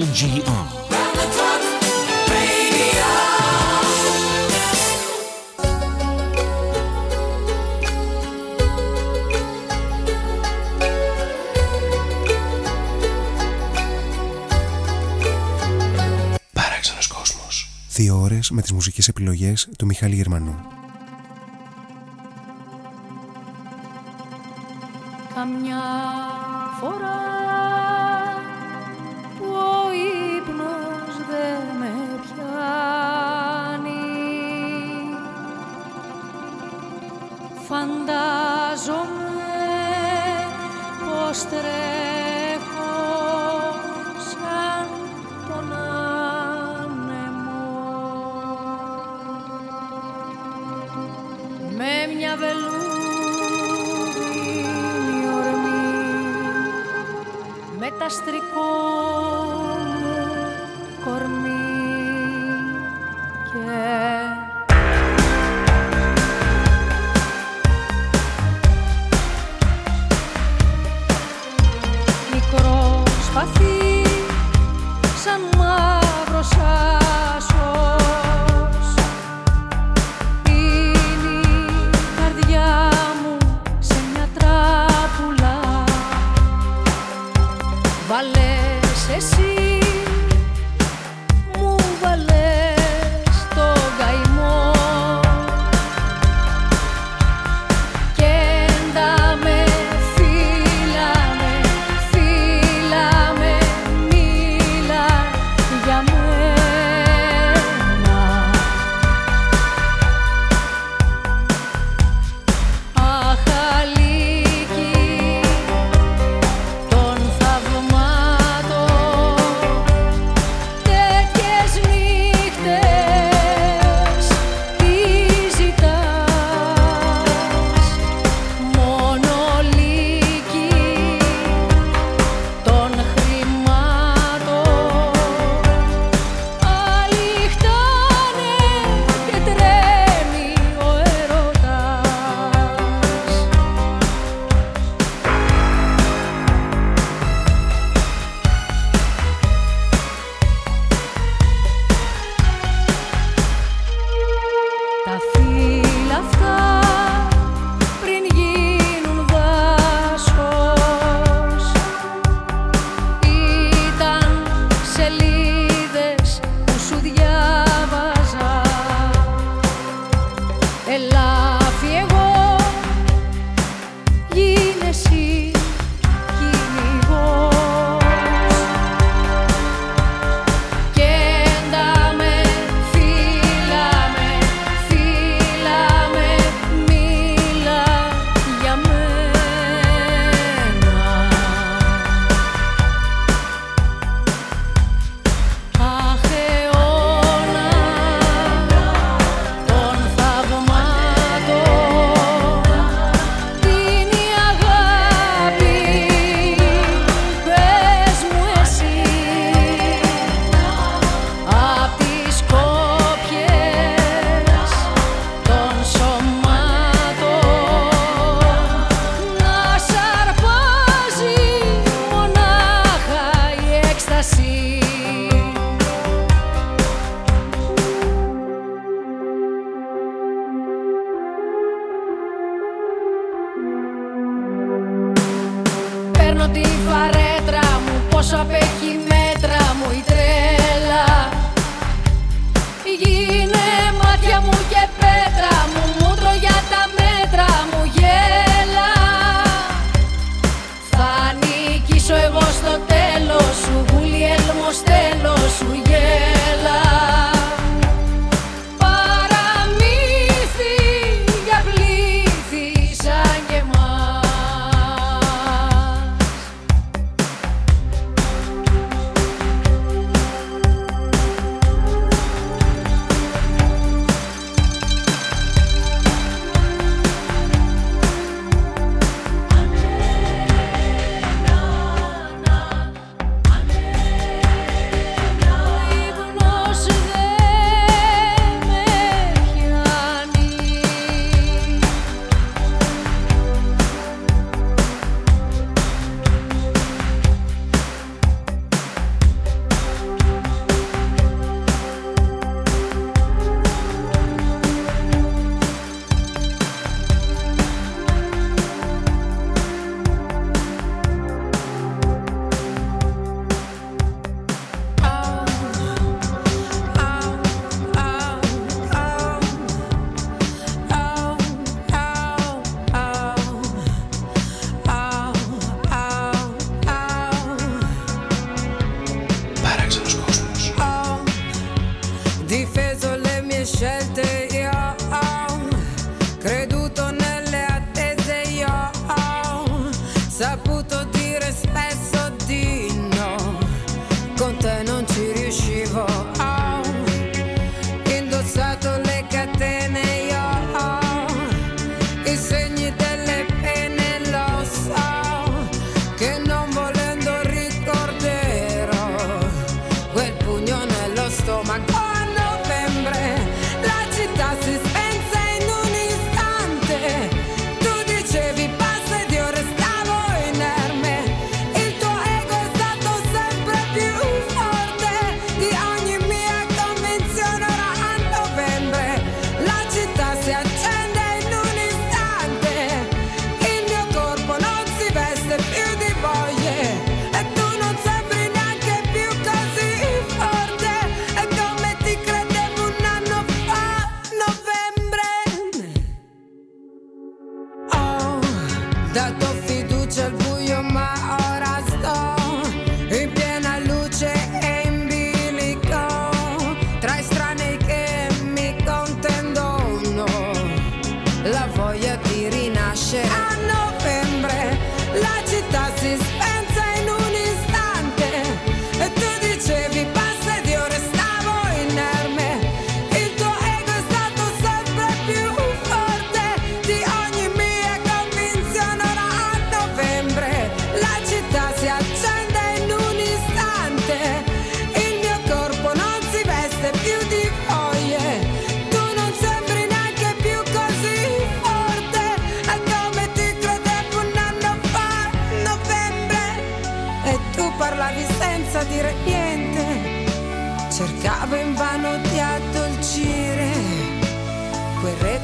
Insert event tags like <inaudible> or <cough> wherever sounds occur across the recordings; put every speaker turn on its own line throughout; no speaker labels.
LGR.
δύο ώρες με τις μουσικές επιλογές του Μιχάλη Γερμανού.
Καμιά φορά
καταστρικό.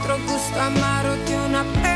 propus tu amaro di una pelle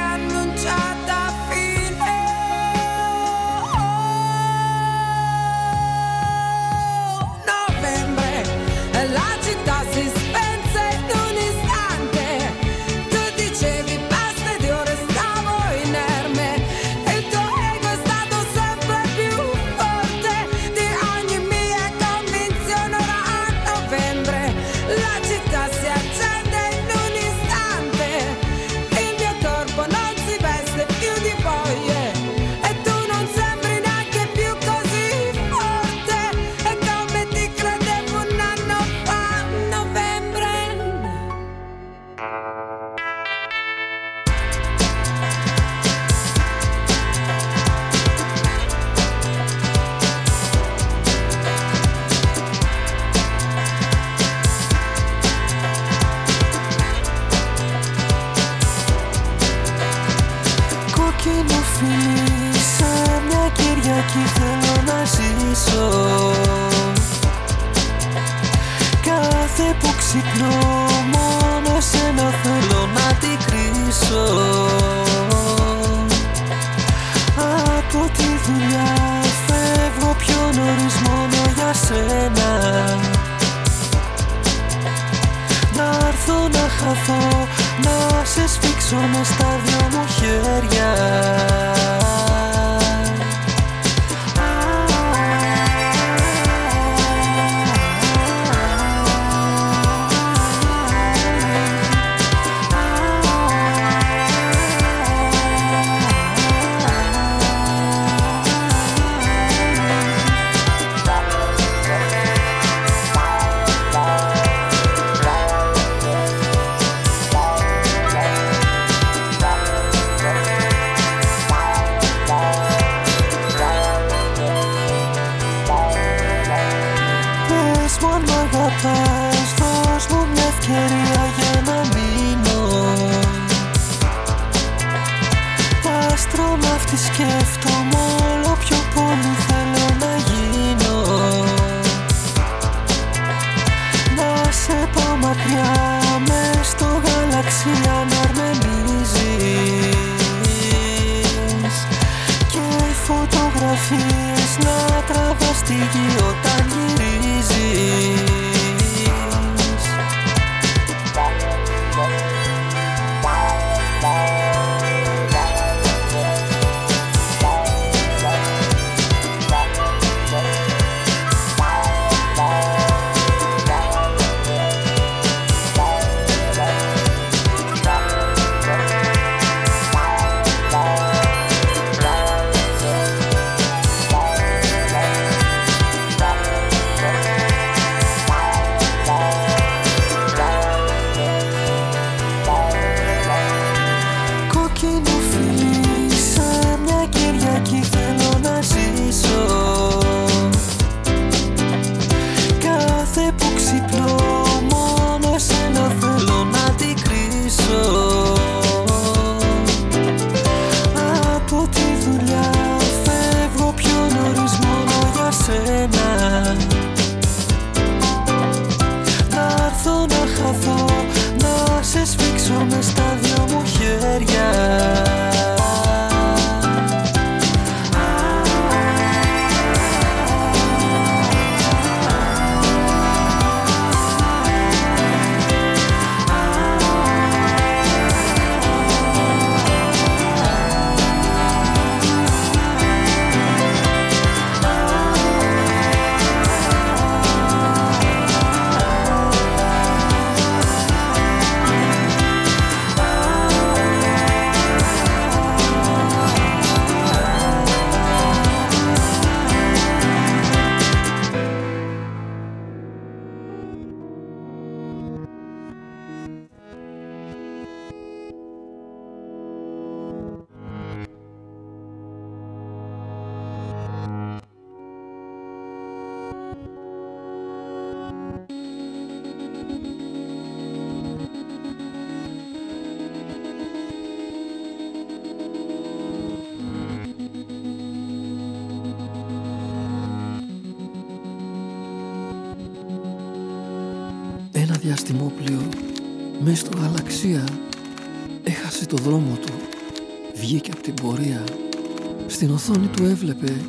έβλεπε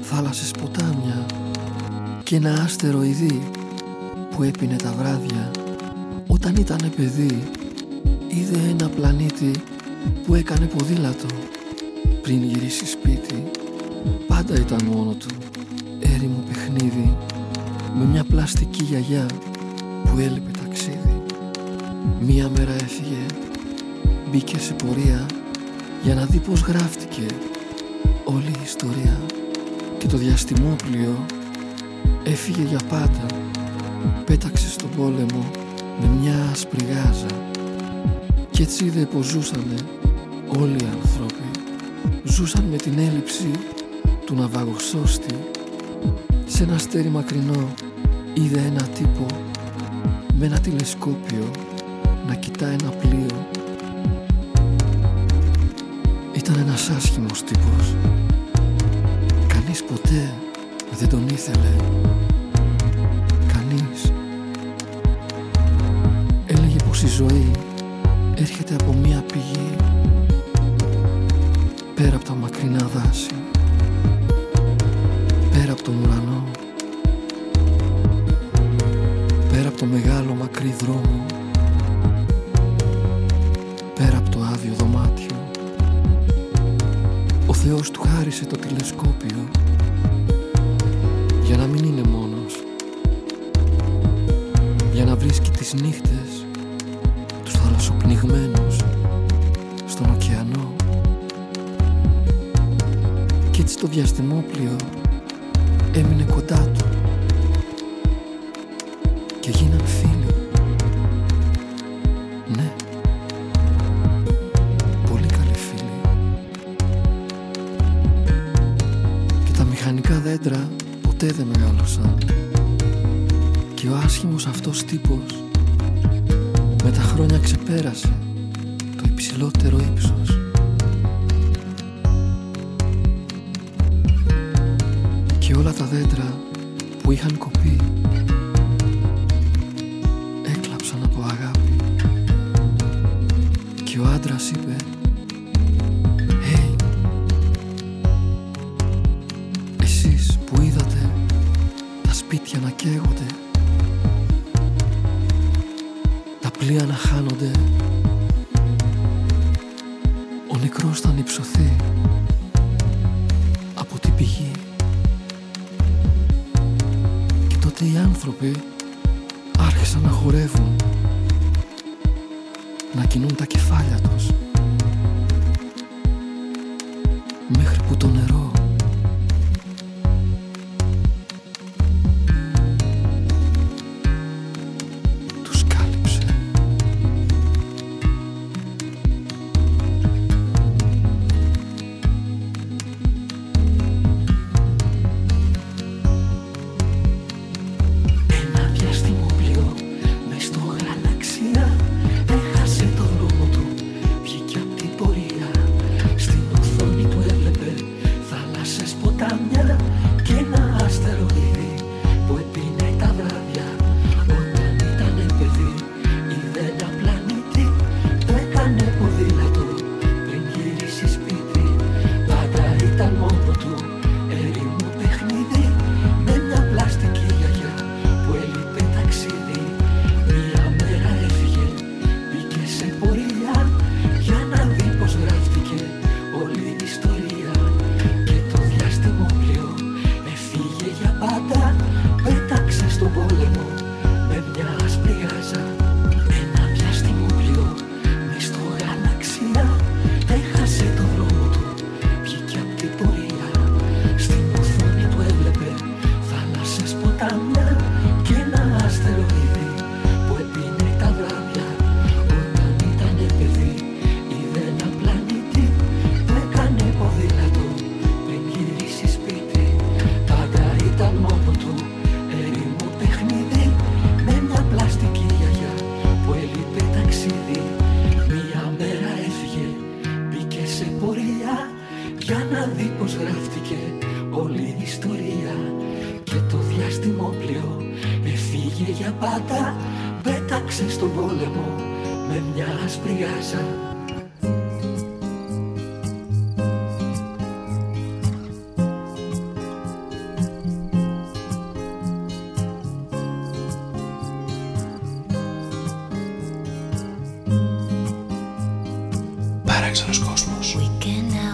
θάλασσες ποτάμια και ένα άστερο ειδή που έπινε τα βράδια. Όταν ήταν παιδί είδε ένα πλανήτη που έκανε ποδήλατο πριν γυρίσει σπίτι. Πάντα ήταν μόνο του έρημο παιχνίδι με μια πλαστική γιαγιά που έλειπε ταξίδι. Μία μέρα έφυγε, μπήκε σε πορεία για να δει πως γράφτηκε όλη η ιστορία και το διαστημόπλιο έφυγε για πάντα πέταξε στον πόλεμο με μια άσπρη και κι έτσι είδε πως ζούσανε όλοι οι ανθρώποι ζούσαν με την έλλειψη του ναυαγοσώστη σε ένα στέρι μακρινό είδε ένα τύπο με ένα τηλεσκόπιο να κοιτάει ένα πλοίο. Ήταν ένας άσχημος τύπος. Κανείς ποτέ δεν τον ήθελε. Κανείς. Έλεγε πως η ζωή έρχεται από μια πηγή Πέρα από τα μακρινά δάση. νύχτες Τους θαλασσοπνιγμένους Στον ωκεανό. Κι έτσι το διαστημόπλιο Έμεινε κοντά τους.
Δύο ώρες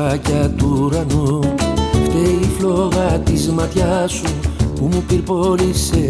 σκάκια του ουρανού. Φταίει η φλόγα της ματιάς σου που μου πυρπόλησε.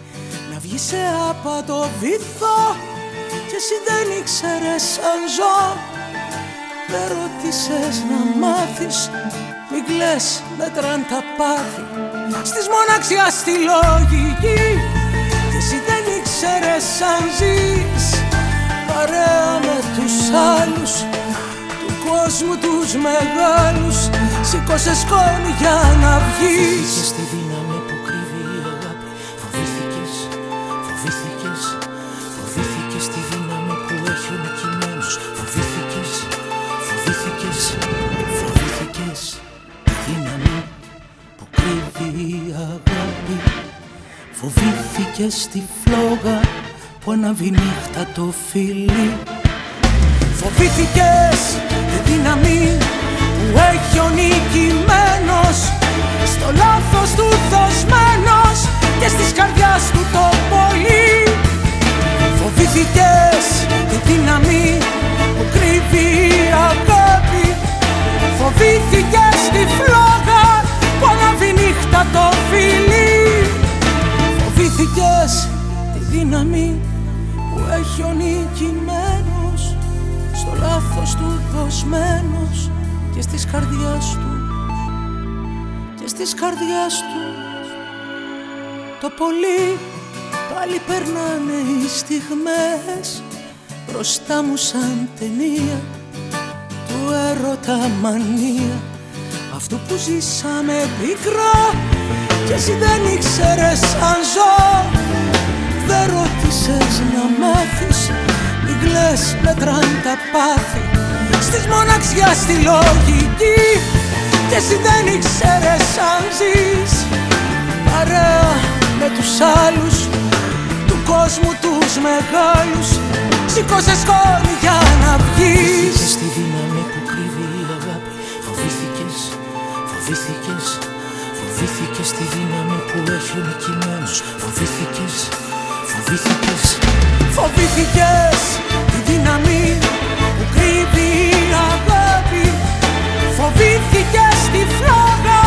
να
βγει σε άπατο βυθό και εσύ δεν ήξερες αν ζω. Δεν ρώτησες να μάθεις μην κλαις μετράν τα πάθη. Στις μοναξιά στη λογική και εσύ δεν ήξερες αν ζεις. Παρέα με τους άλλους του κόσμου τους μεγάλους σήκωσες σκόνη για να βγεις
Φοβήθηκες τη
φλόγα που αναβεί νύχτα το φίλι Φοβήθηκες τη δύναμη που έχει ο νικημένος. Στο λάθος του δοσμένος και στις καρδιάς του το πολύ. Φοβήθηκες τη δύναμη που κρύβει η αγάπη. Φοβήθηκες τη φλόγα που αναβεί νύχτα το φίλι Φοβήθηκες τη δύναμη έχει ο νικημένος στο λάθος του δοσμένος και στις καρδιάς του. Και στις καρδιάς του. Το πολύ πάλι περνάνε οι στιγμές. Μπροστά μου σαν ταινία του έρωτα μανία. Αυτού που ζήσαμε πικρά και εσύ δεν ήξερες αν ζω. Δεν ρώτησες να μάθεις Μην κλαις μετράν τα πάθη. Στις μοναξιάς στη λογική. Και εσύ δεν ήξερες αν ζεις. Παρέα με τους άλλους. Του κόσμου τους μεγάλους. Σήκωσε σκόνη για να βγεις.
Φοβήθηκες τη δύναμη που κρύβει η αγάπη. Φοβήθηκες, φοβήθηκες. Φοβήθηκες τη δύναμη που έχει ο νικημένος Φοβήθηκες Φοβήθηκες.
Φοβήθηκες τη δύναμη που κρύβει η αγάπη. Φοβήθηκες τη φλόγα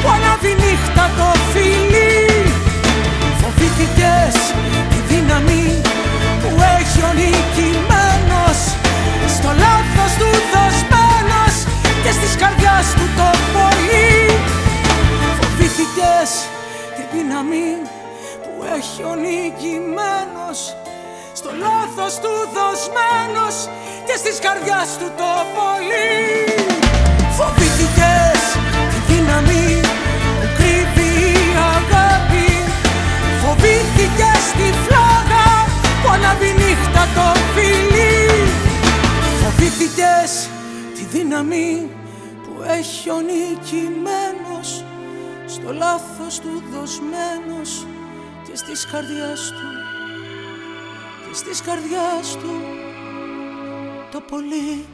που ανάβει νύχτα το φιλί. Φοβήθηκες τη δύναμη που έχει ο νικημένος. Στο λάθος του δοσμένος και στις καρδιάς του το πολύ Φοβήθηκες τη δύναμη έχει ο νικημένος στο λάθος του δοσμένος και στις καρδιάς του το πολύ. Φοβήθηκες τη δύναμη που κρύβει η αγάπη. Φοβήθηκες τη φλόγα που αναβεί νύχτα το φιλί. Φοβήθηκες τη δύναμη δύναμη που έχει ο νικημένος στο λάθος του δοσμένος και στις καρδιάς του και στις καρδιάς του το πολύ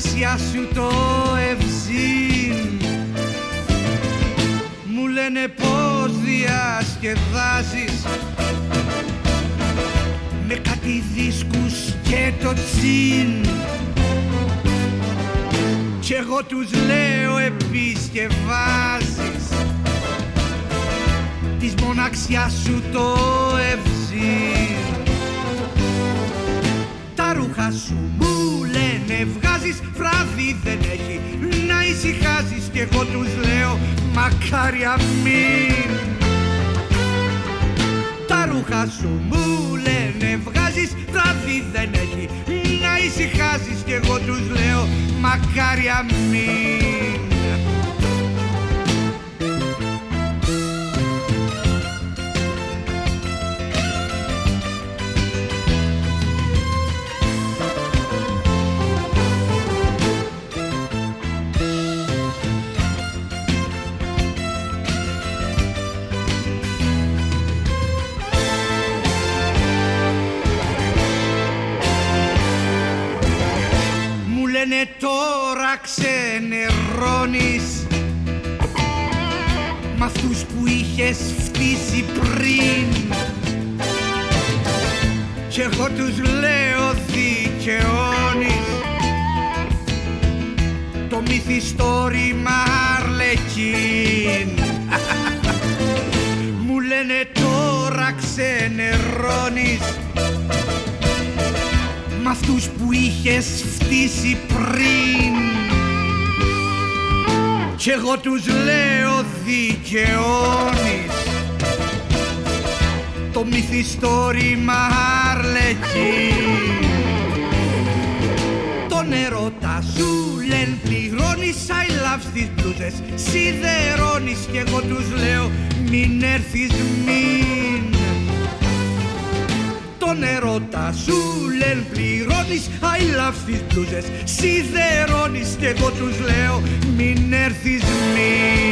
σου το ευζήν. Μου λένε πως διασκεδάζεις. Με κάτι δίσκους και το τσιν Κι εγώ τους λέω επισκευάζεις. Της μοναξιάς σου το ευζήν. Τα ρούχα σου μου λένε βγάζεις βράδυ δεν έχει να ησυχάζεις. Κι εγώ τους λέω μακάρι αμήν Τα ρούχα σου μου λένε βγάζεις βράδυ δεν έχει να ησυχάζεις κι εγώ τους λέω μακάρι αμήν ξενερώνεις Μ' αυτούς που είχες φτύσει πριν. Κι εγώ τους λέω δικαιώνεις. Το μυθιστόρημα Αρλεκίν. <laughs> Μου λένε τώρα ξενερώνεις Μ' αυτούς που είχες φτύσει πριν Κι εγώ τους λέω δικαιώνεις. Το μυθιστόρημα Αρλεκή. Το νερό τα σου λένε πληρώνεις I love στις μπλούζες. Σιδερώνεις κι εγώ τους λέω μην έρθεις μην. Τον ερώτα σου λένε πληρώνεις I love τις μπλούζες. Σιδερώνεις και εγώ τους λέω μην έρθεις μην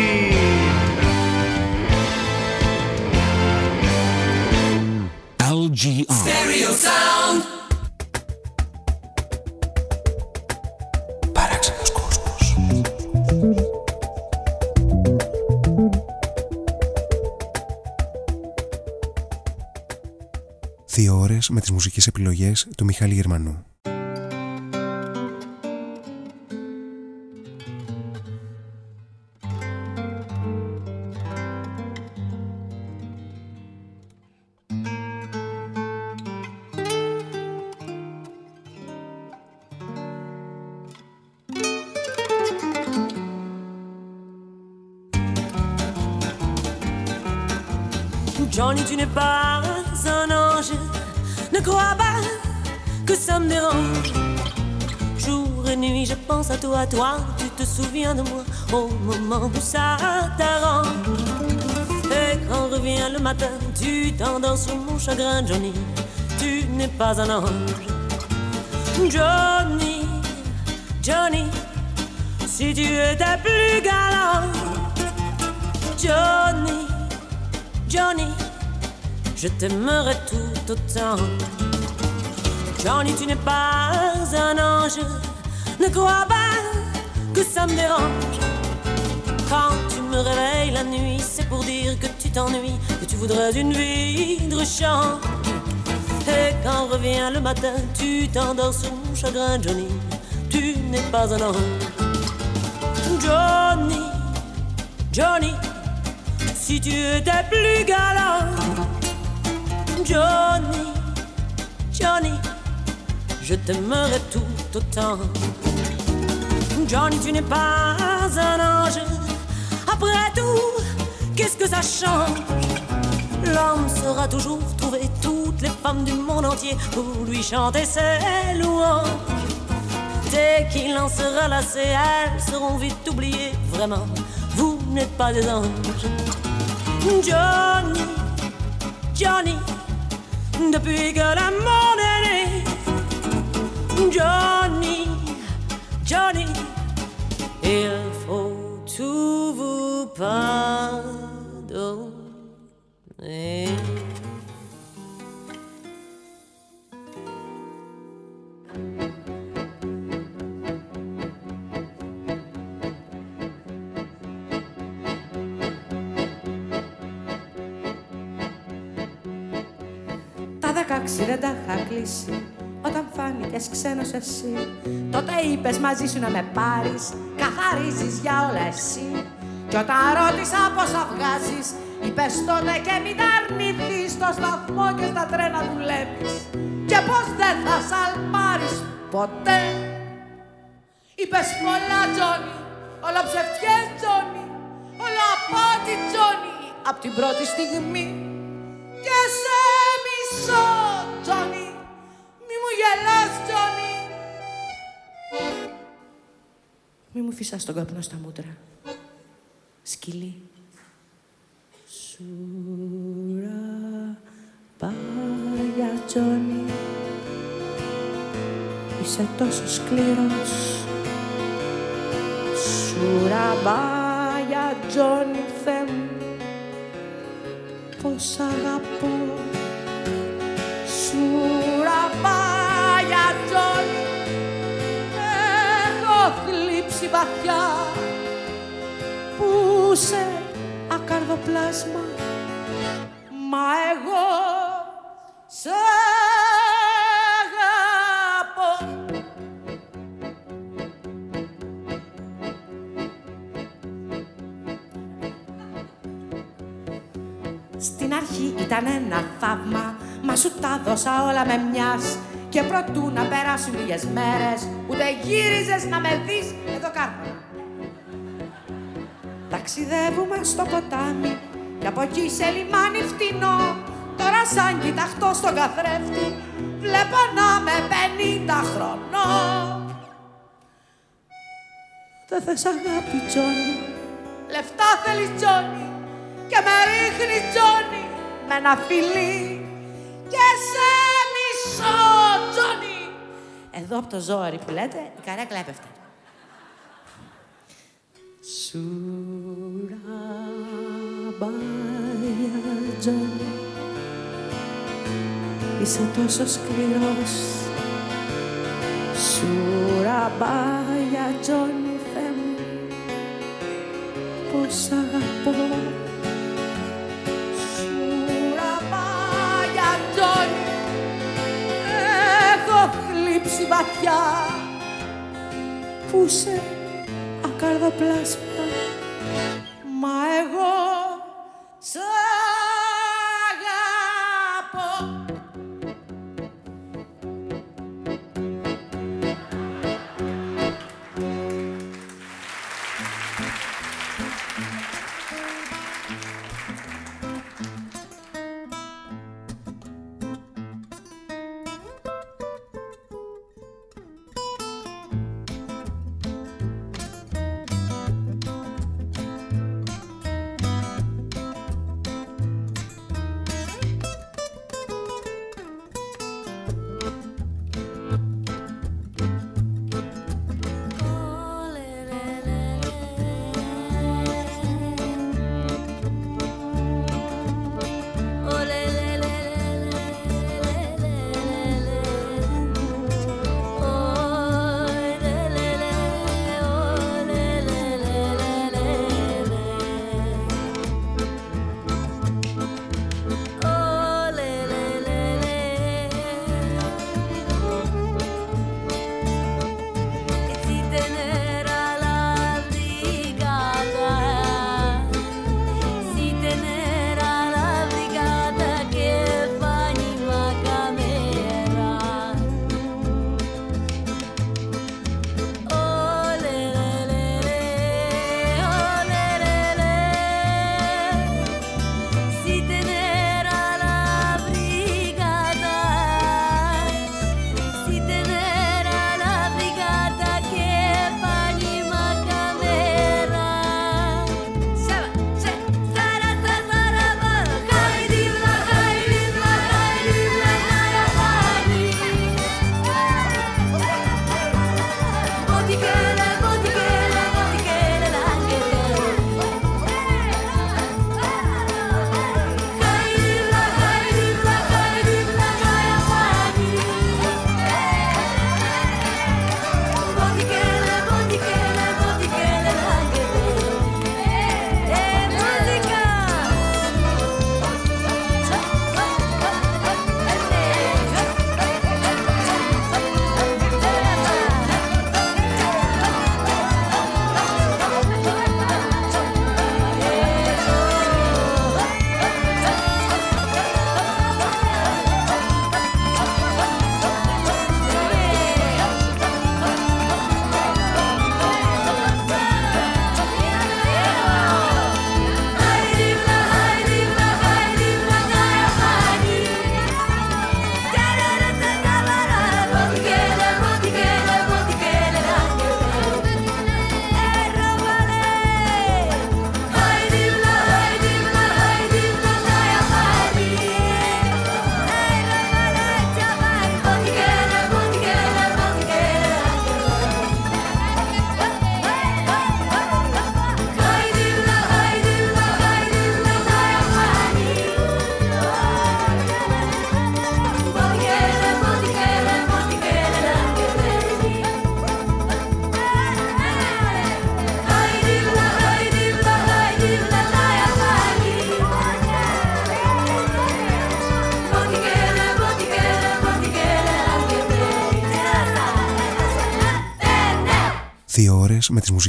LGR
Stereo Sound.
Δύο ώρες με τις μουσικές επιλογές του Μιχάλη Γερμανού.
À toi. Tu te souviens de moi au moment où ça t'arrange. Et quand revient le matin, tu t'endors sur mon chagrin, Johnny. Tu n'es pas un ange. Johnny, Johnny, si tu étais plus galant. Johnny, Johnny je t'aimerai tout autant. Johnny, tu n'es pas un ange, ne crois pas ça me dérange. Quand tu me réveilles la nuit, c'est pour dire que tu t'ennuies, que tu voudrais une vie de. Et quand revient le matin, tu t'endors sur mon chagrin, Johnny. Tu n'es pas un ange. Johnny, Johnny, si tu étais plus galant. Johnny, Johnny, je t'aimerais tout autant. Johnny, tu n'es pas un ange. Après tout, qu'est-ce que ça change? L'homme saura toujours trouver toutes les femmes du monde entier pour lui chanter ses louanges. Dès qu'il en sera lassé, elles seront vite oubliées. Vraiment, vous n'êtes pas des anges. Johnny, Johnny, depuis que le monde est Johnny, il faut tout vous pardonner.
Τα δεκάξι δεν τα είχα κλείσει όταν φάνηκες ξένος εσύ. Τότε είπες μαζί σου να με πάρεις Καθαρίζεις για όλα εσύ. Κι όταν ρώτησα πόσα βγάζεις Είπες τότε και μην τα αρνηθείς. Στο σταθμό και στα τρένα δουλεύεις. Και πως δεν θα σαλπάρεις ποτέ. Είπες πολλά Τζόνι. Όλα ψευτιές Τζόνι. Όλα απάτη Τζόνι. Απ' την πρώτη στιγμή. Και σε μισό Τζόνι. μη μου γελάς, Τζόνι. Μη μου φυσάς τον καπνό στα μούτρα. Σκυλί. Σούρα πάγια, Τζόνι. Είσαι τόσο σκληρός. Σούρα πάγια, Τζόνι, Θεέ μου. Πώς αγαπώ. Σουραπάγια που σε ακαρδοπλάσμα. Μα εγώ σε αγαπώ. Στην αρχή ήταν ένα θαύμα Μα σου τα δώσα όλα με μιας. Και προτού να περάσουν λίγες μέρες Ούτε γύριζες να με δεις Εδώ κάτω Ταξιδεύουμε στο ποτάμι Και από εκεί σε λιμάνι φτηνό Τώρα σαν κοιταχτώ στον καθρέφτη Βλέπω να με πενήντα χρονών Δεν θες αγάπη Τζόνι; Λεφτά θέλεις Τζόνι Και με ρίχνεις Τζόνι Με ένα φιλί και σε μισό, Τζόνι. Εδώ από το ζόρι που λέτε, η καρέκλα έπεφτε. Σουραμπάγια, Τζόνι. Είσαι τόσο σκληρός. Σουραμπάγια, Τζόνι, Θεέ μου. Πώς αγαπώ. Σουραμπάγια, Τζόνι. Έχω θλίψει βαθιά που σε ακαρδοπλάσμα μα εγώ σ'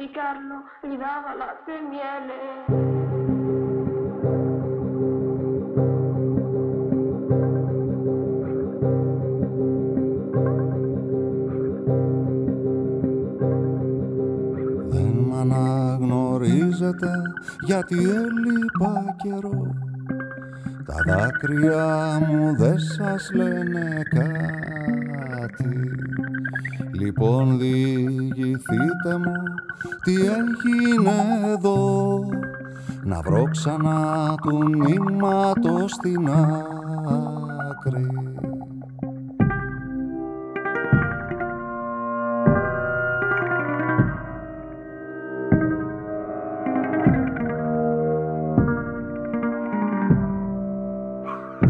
Addomesticarlo gli dava latte e miele.
αναγνωρίζετε γιατί έλειπα καιρό τα δάκρυα μου δεν σας λένε κάτι. Λοιπόν διηγηθείτε μου τι έγινε εδώ. Να βρω ξανά του νήματος στην άκρη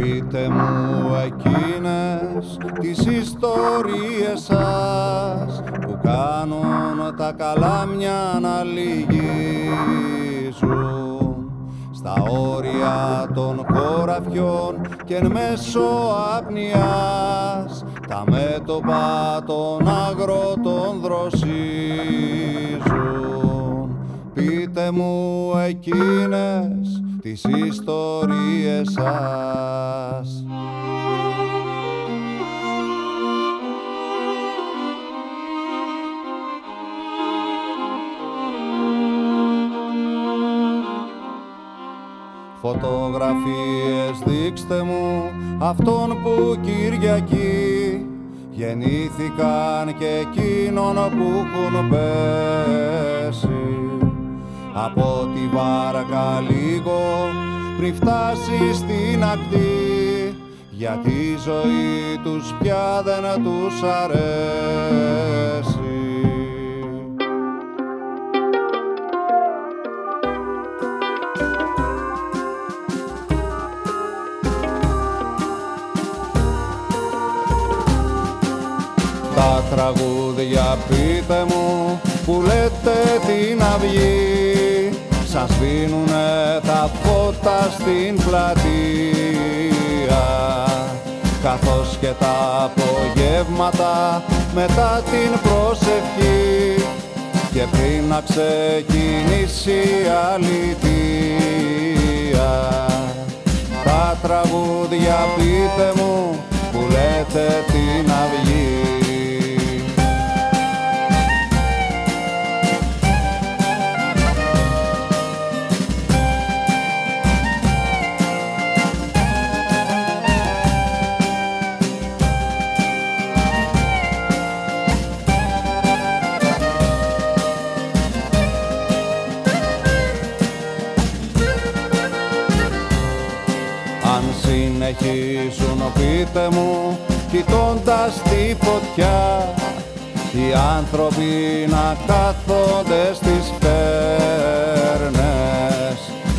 Πείτε μου εκείνες τις ιστορίες σας που κάνουν τα καλάμια να λυγίζουν. Στα όρια των χωραφιών και εν μέσω απνιάς τα μέτωπα των αγρότων δροσίζουν Πείτε μου εκείνες τις ιστορίες σας. Φωτογραφίες δείξτε μου αυτόν που Κυριακή γεννήθηκαν και εκείνον που έχουν πέσει από τη βάρκα λίγο πριν φτάσει στην ακτή γιατί η ζωή τους πια δεν τους αρέσει. Τα τραγούδια πείτε μου που λέτε την αυγή σας σβήνουνε τα φώτα στην πλατεία. Καθώς και τα απογεύματα μετά την προσευχή. Και πριν να ξεκινήσει η αλήθεια τα τραγούδια πείτε μου που λέτε την αυγή άνθρωποι να κάθονται στις φέρνες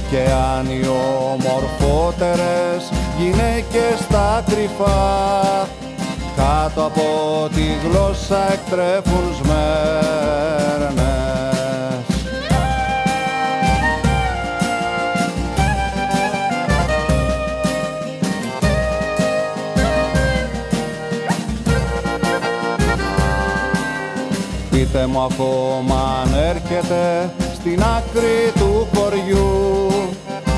και αν οι ομορφότερες γυναίκες στα κρυφά κάτω από τη γλώσσα εκτρέφουν σμέρνες μου ακόμα αν έρχεται στην άκρη του χωριού.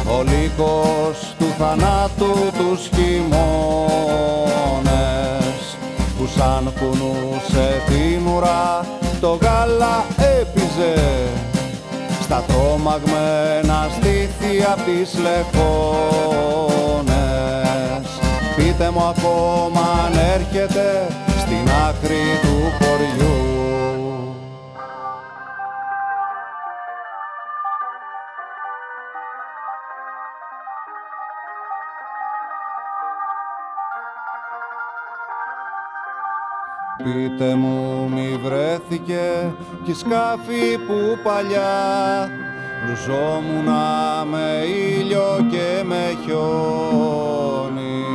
Ο λύκος του θανάτου τους χειμώνες που σαν κουνούσε την ουρά το γάλα έπιζε. Στα τρόμαγμένα στήθη απ' τις λεχόνες Πείτε μου ακόμα αν έρχεται στην άκρη του χωριού Πείτε μου μη βρέθηκε κι σκάφη που παλιά Λουζόμουνα με ήλιο και με χιόνι.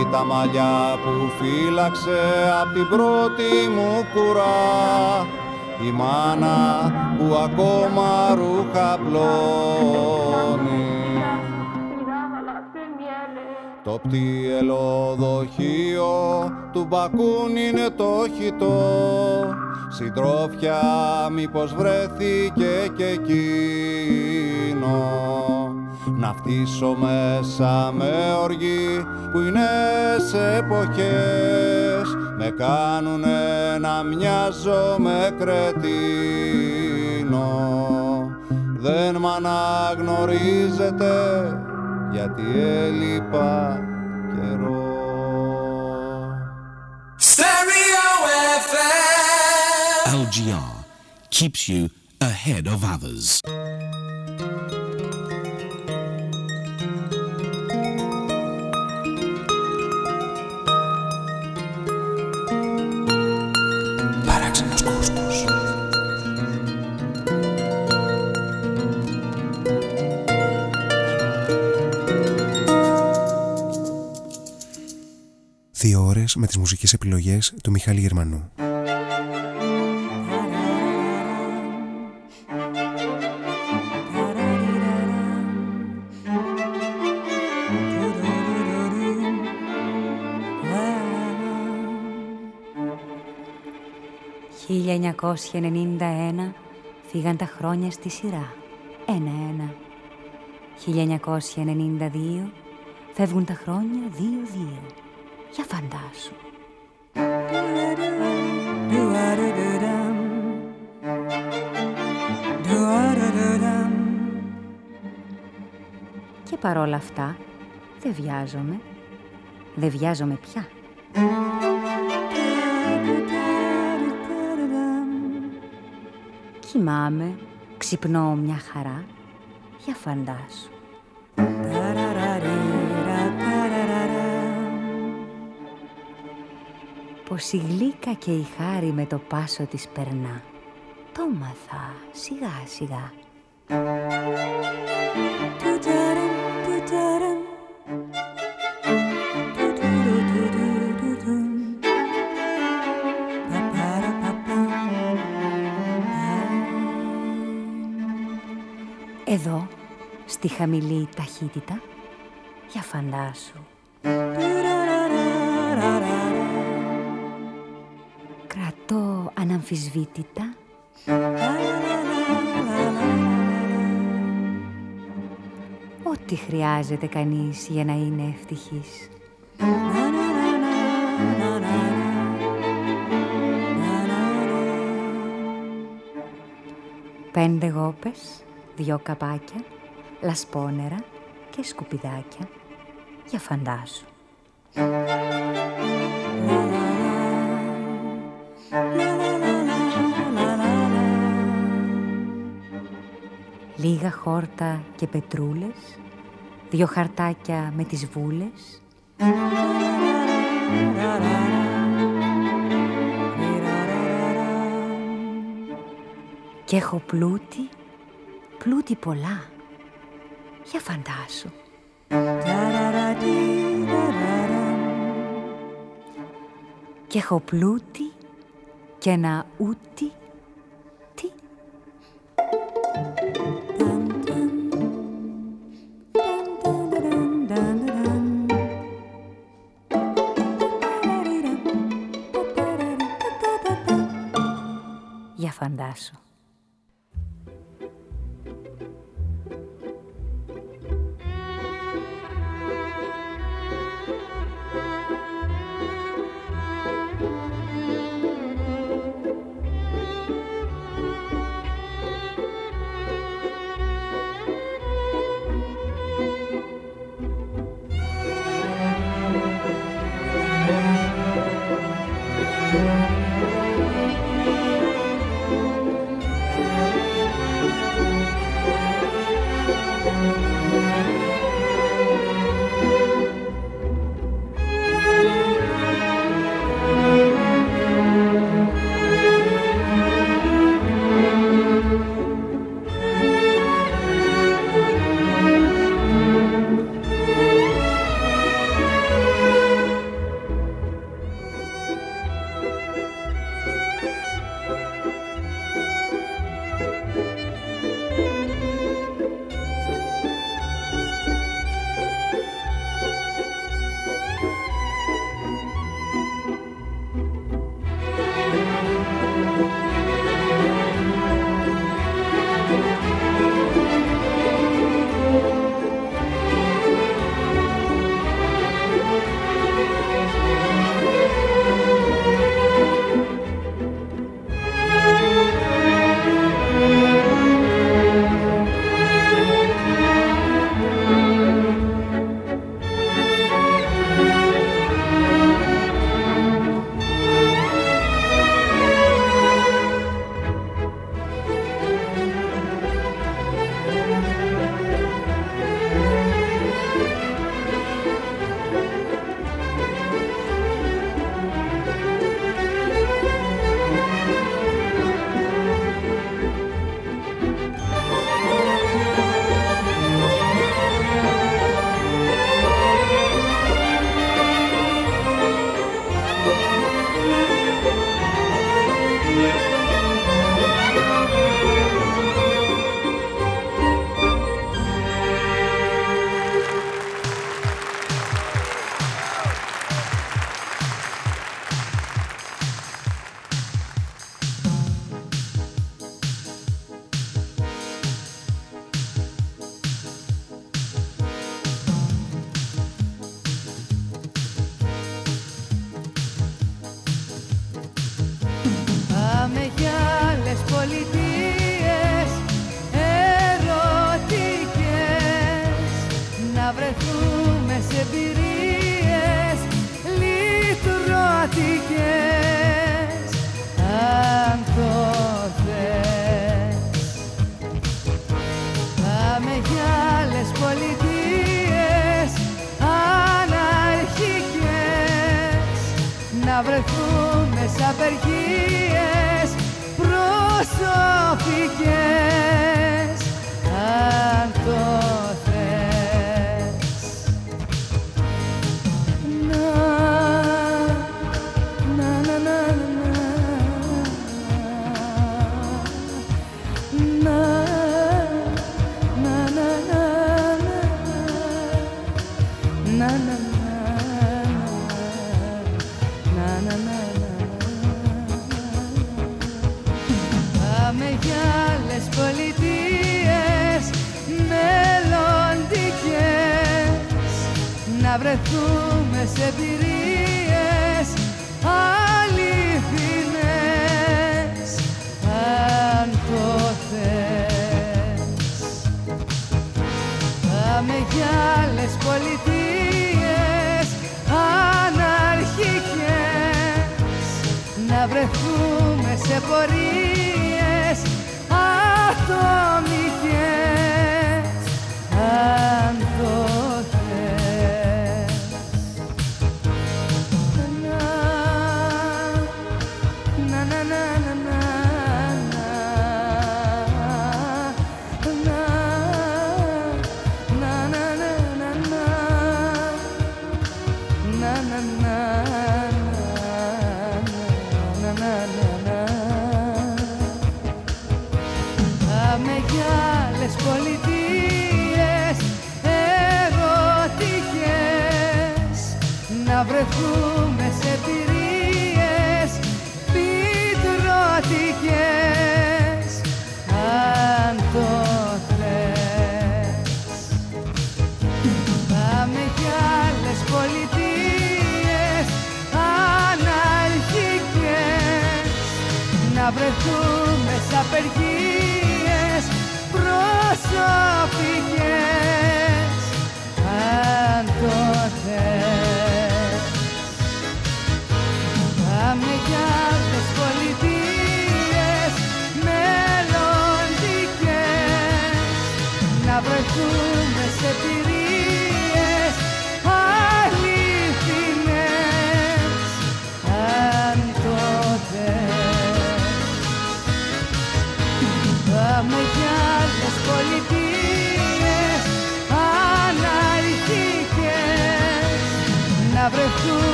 Ή τα μαλλιά που φύλαξε απ' την πρώτη μου κουρά. Η μάνα που ακόμα ρούχα πλώνει Το πτυελοδοχείο του Μπακούν είναι το χιτό. Συντρόφια μήπως βρέθηκε και εκείνο. Να φτύσω μέσα με οργή που είναι σε εποχές. Με κάνουνε να μοιάζω με κρετίνο. Δεν μ' αναγνωρίζετε γιατί έλειπα καιρό.
LGR keeps you ahead of others.
Δύο ώρες με τις μουσικές επιλογές του Μιχάλη Γερμανού.
«1991 φύγαν τα χρόνια στη σειρά, ένα-ένα. 1992 φεύγουν τα χρόνια δύο-δύο. Για φαντάσου. Και παρόλα αυτά δεν βιάζομαι. Δεν βιάζομαι πια. Κοιμάμαι, ξυπνώ μια χαρά. Για φαντάσου. Πως η γλύκα και η χάρη με το πάσο της περνά. Το μαθα σιγά σιγά. Εδώ, στη χαμηλή ταχύτητα, για φαντάσου. Αναμφισβήτητα Ό,τι χρειάζεται κανείς για να είναι ευτυχής. Πέντε γόπες, δυο καπάκια, λασπόνερα και σκουπιδάκια για φαντάσου. Χόρτα και πετρούλες, δυο χαρτάκια με τις βούλες. Κι έχω πλούτη, πλούτη πολλά. Για φαντάσου. Κι έχω πλούτη και ένα ούτι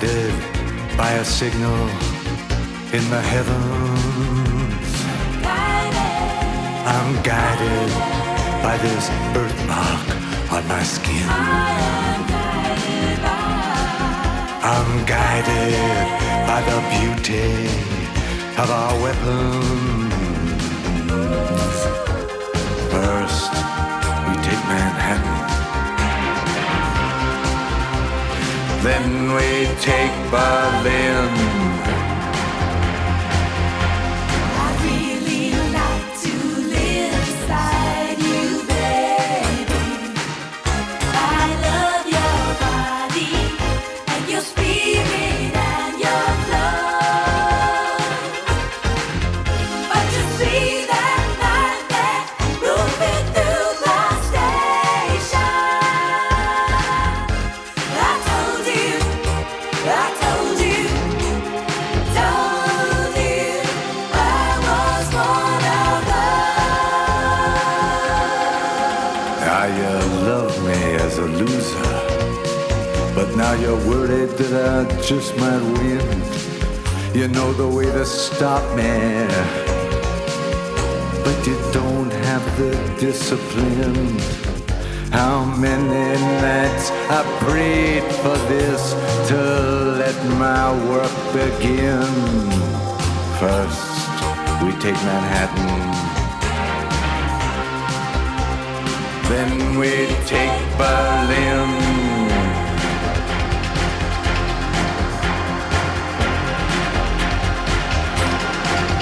guided by a signal in the heavens. I'm guided by this birthmark on my skin. I'm guided by the beauty of our weapons. First, we take Manhattan. Then we take Berlin.
That I just might win. You know the way to stop me. But you don't have the discipline. How many nights I prayed for this to let my work begin. First, we take Manhattan. Then we take Berlin.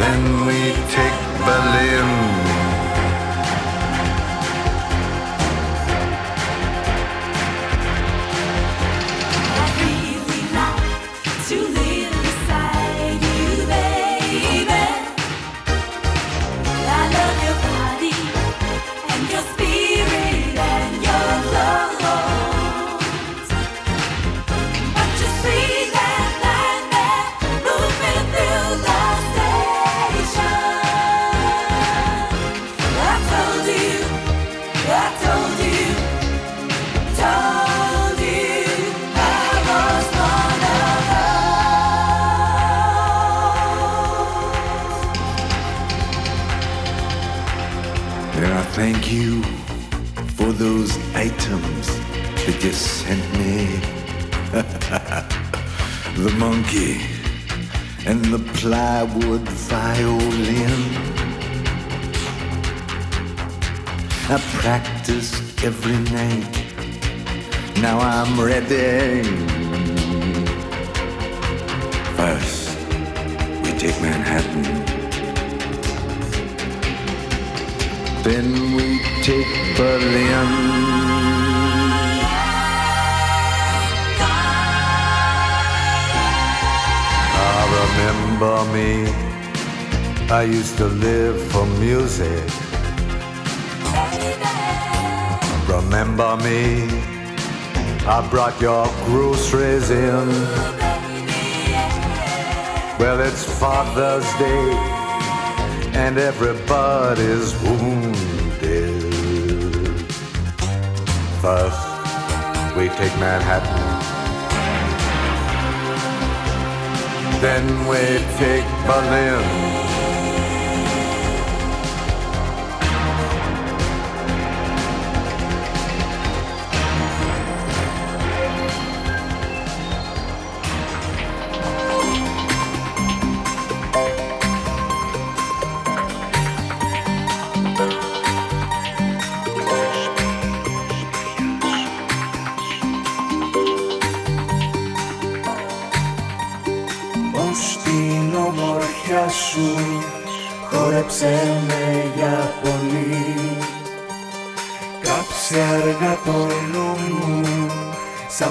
Then we take Berlin. Now I'm ready. First, we take Manhattan. Then we take Berlin. Ah, remember me. I used to live for music. Remember me. I brought your groceries in. Well, it's Father's Day and everybody's wounded. First, we take Manhattan. Then we take Berlin.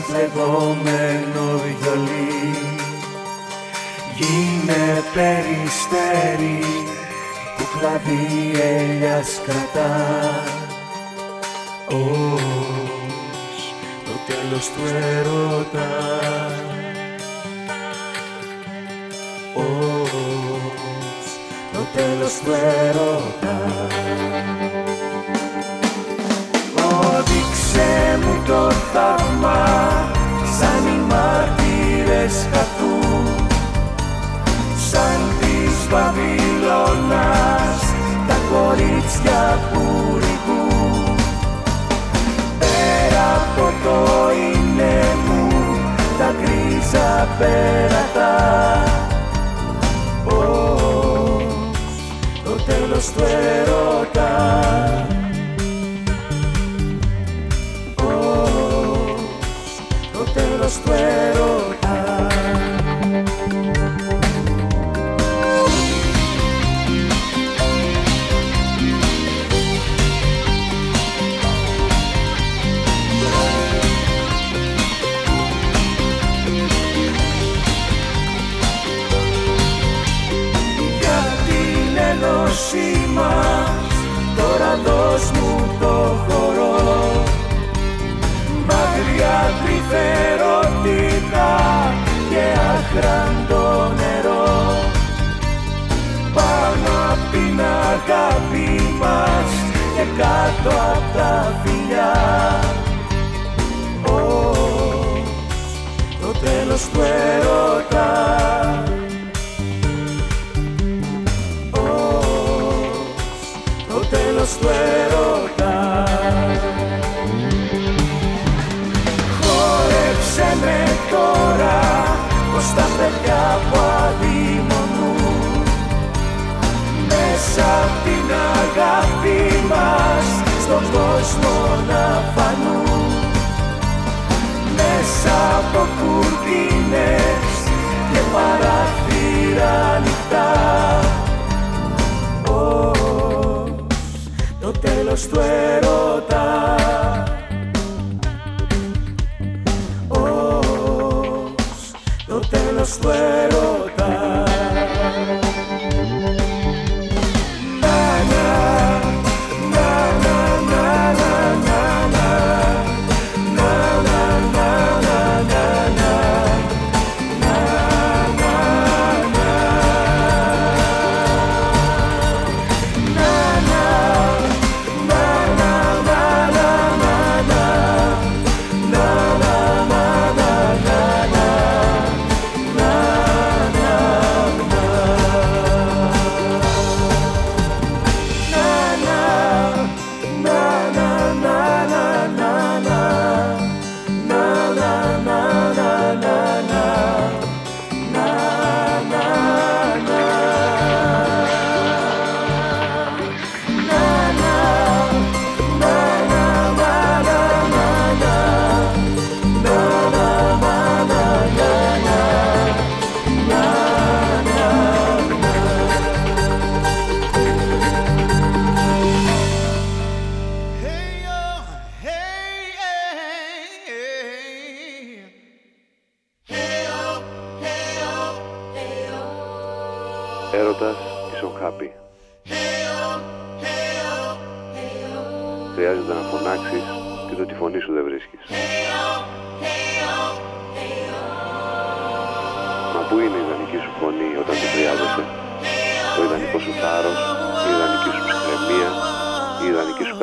Φλεγόμενο βιολί Γίνε περιστέρι που κλαδί ελιάς κρατά. Ως το τέλος του ερώτα ως το τέλος του ερώτα. Μάρτυρες χαθούν σαν της Βαβυλώνας τα κορίτσια που ρηγούν πέρα από το είναι μου τα γκρίζα πέρατα. Ως το τέλος του ερώτα Τώρα δώσ' μου το χορό. Μακριά τρυφερότητα και αχράντο νερό. Πάνω απ' την αγάπη μας και κάτω απ' τα φιλιά. Το τέλος του έρωτα του έρωτα Χόρεψε με τώρα πως τα παιδιά που αδειμονούν μέσα απ' την αγάπη μας στον κόσμο να φανούν. Μέσα από κουρτίνες και παραθύρα ανοιχτά το τέλος του έρωτα το τέλος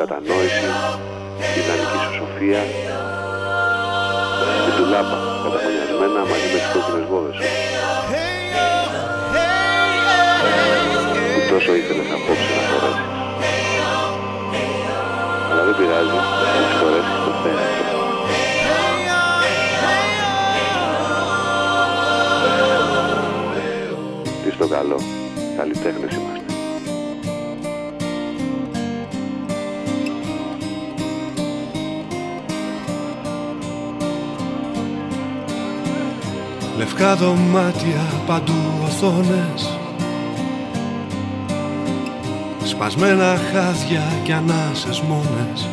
κατανόηση, η ιδανική σου σοφία. Την τουλάπα καταφωνιασμένα μαζί με τις κόκκινες βόδες σου. Που τόσο ήθελες απόψε να φορέσεις. Αλλά δεν πειράζει, θα τις φορέσεις το θέατρο. Τι στο καλό, καλλιτέχνες είμαστε.
Λευκά δωμάτια παντού οθόνες. Σπασμένα χάδια και ανάσες μόνες.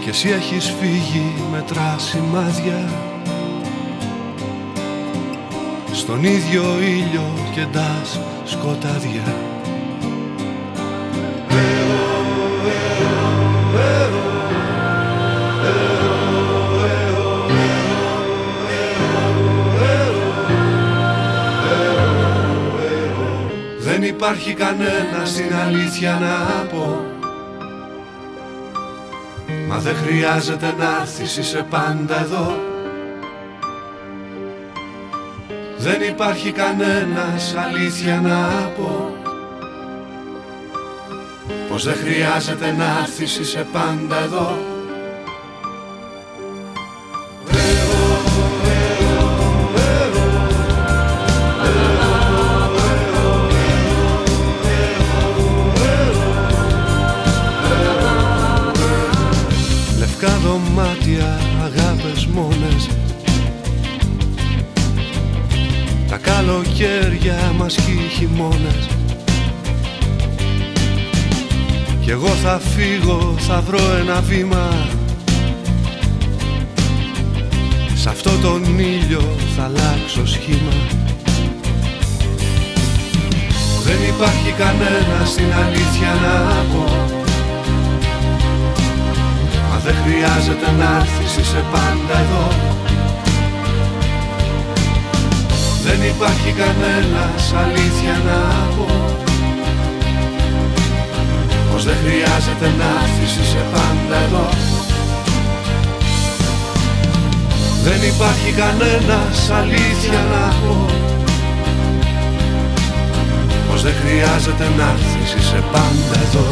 Και εσύ έχεις φύγει με σημάδια Στον ίδιο ήλιο κεντάς σκοτάδια υπάρχει κανένα στην αλήθεια να πω. Μα δεν χρειάζεται να έρθεις, είσαι πάντα εδώ. Δεν υπάρχει κανένας αλήθεια να πω. Πως δεν χρειάζεται να έρθεις, είσαι πάντα εδώ θα βρω ένα βήμα. Σ' αυτό τον ήλιο θα αλλάξω σχήμα.
Δεν υπάρχει κανένα στην αλήθεια να πω. Μα δεν χρειάζεται να έρθεις είσαι πάντα εδώ. Δεν υπάρχει κανένας αλήθεια να πω Πως δεν χρειάζεται να έρθεις είσαι πάντα εδώ. Δεν υπάρχει κανένας αλήθεια να πω. Πως δεν χρειάζεται να έρθεις είσαι πάντα εδώ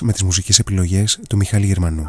με τις μουσικές επιλογές του Μιχάλη Γερμανού.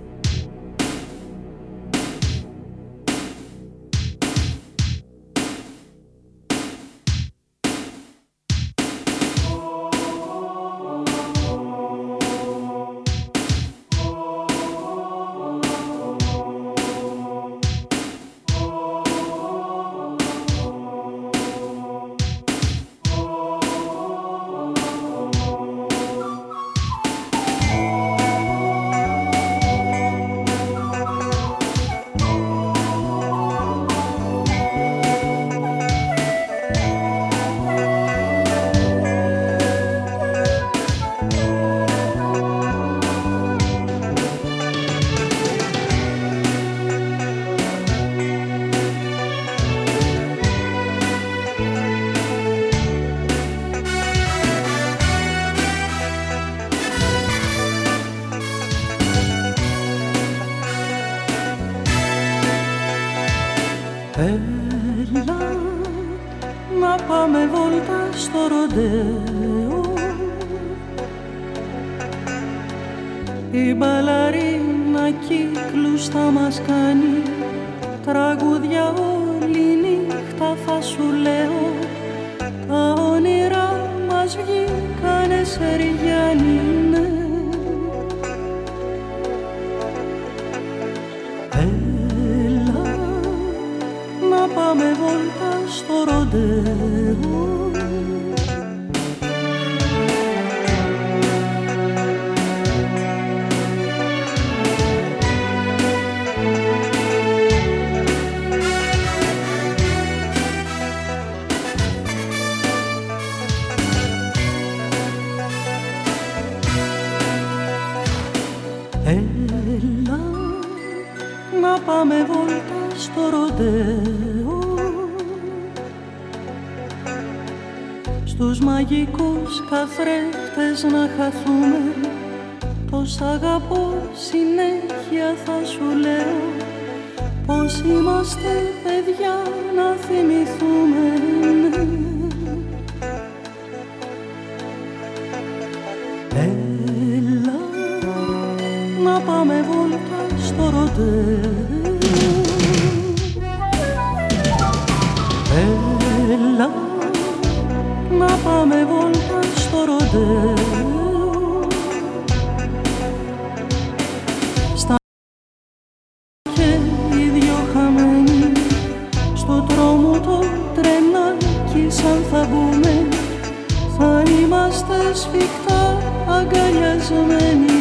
φρέχτες να
χαθούν. σαν θα μπούμε θα είμαστε σφιχτά
αγκαλιασμένοι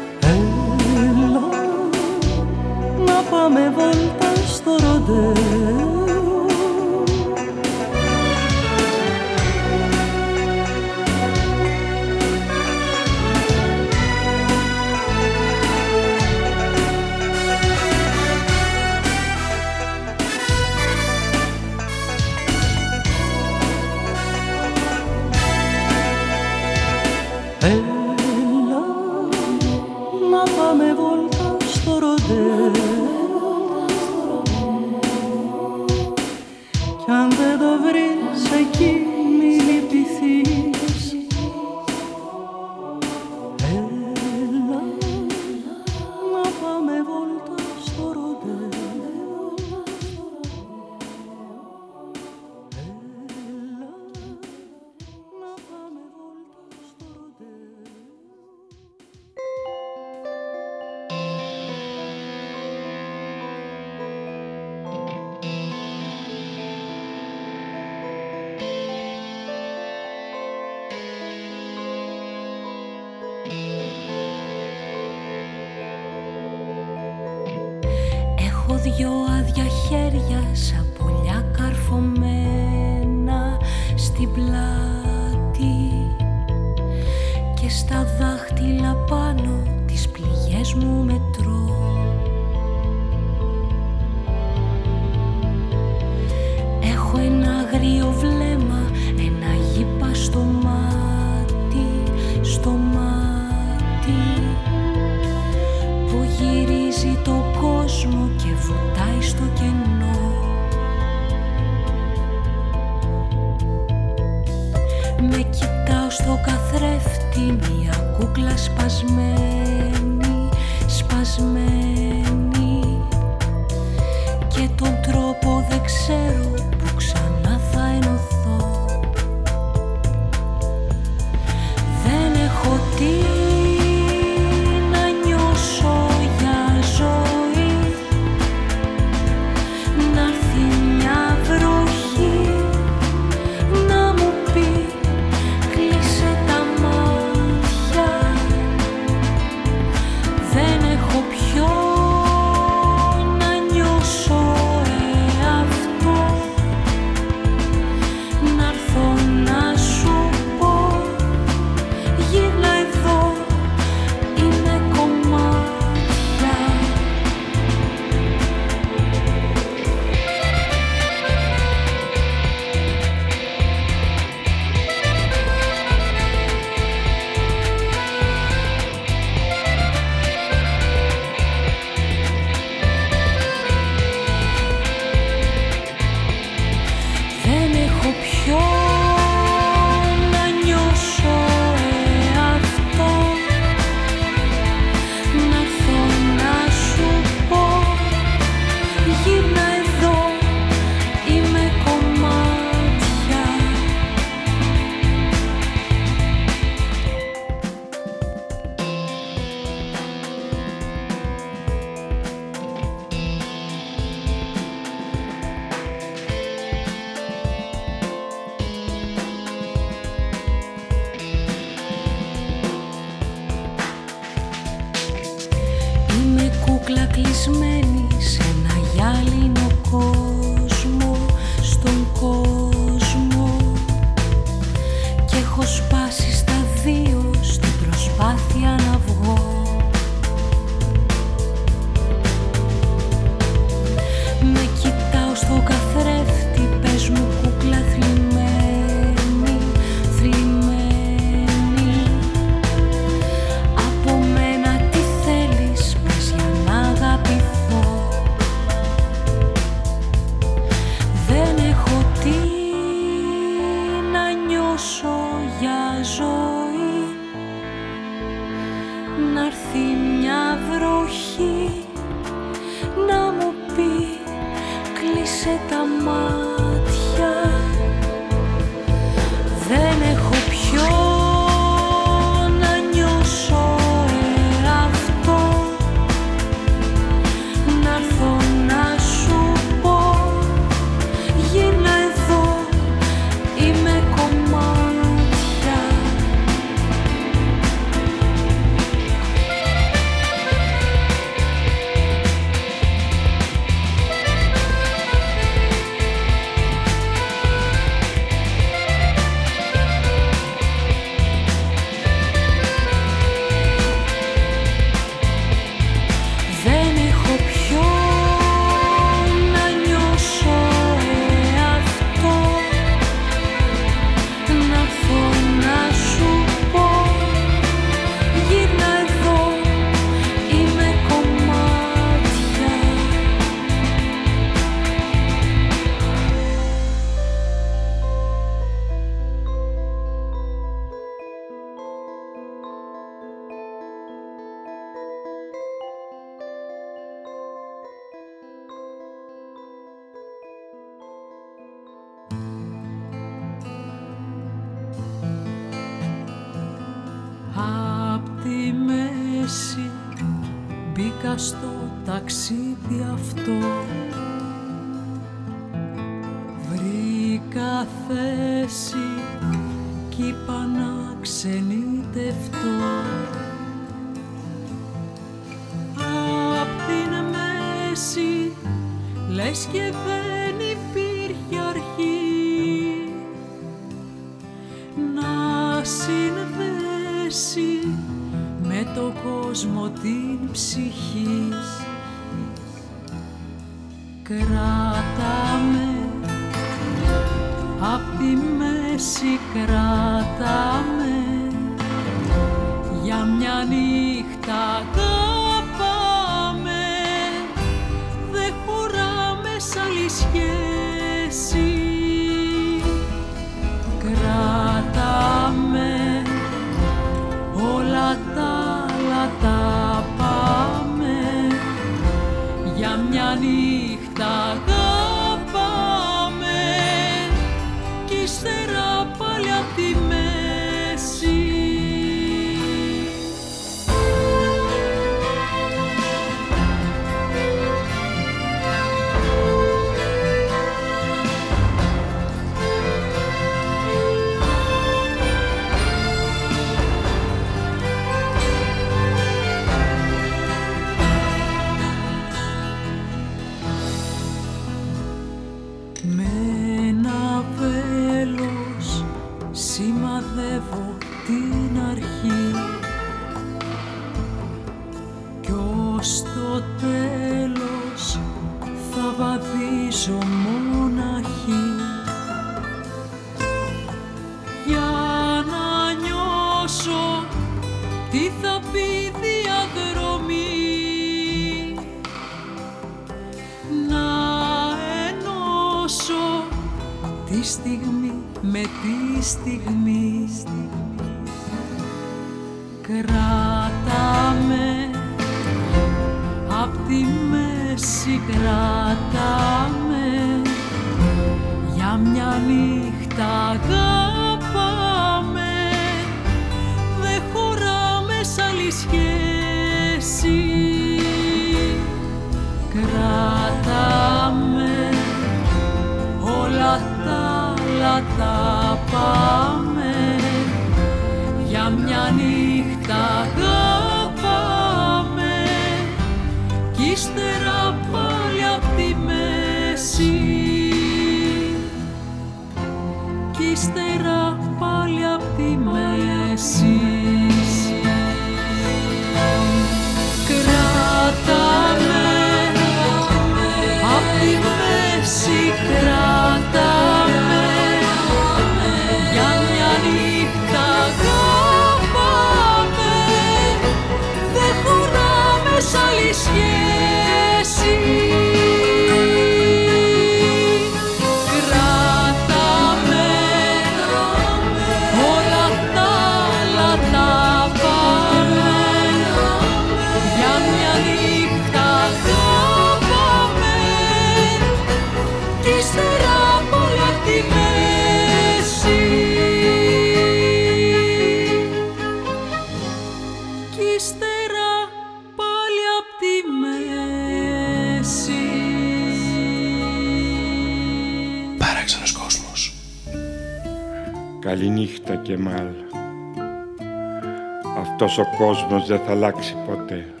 κόσμος
δεν θα αλλάξει ποτέ.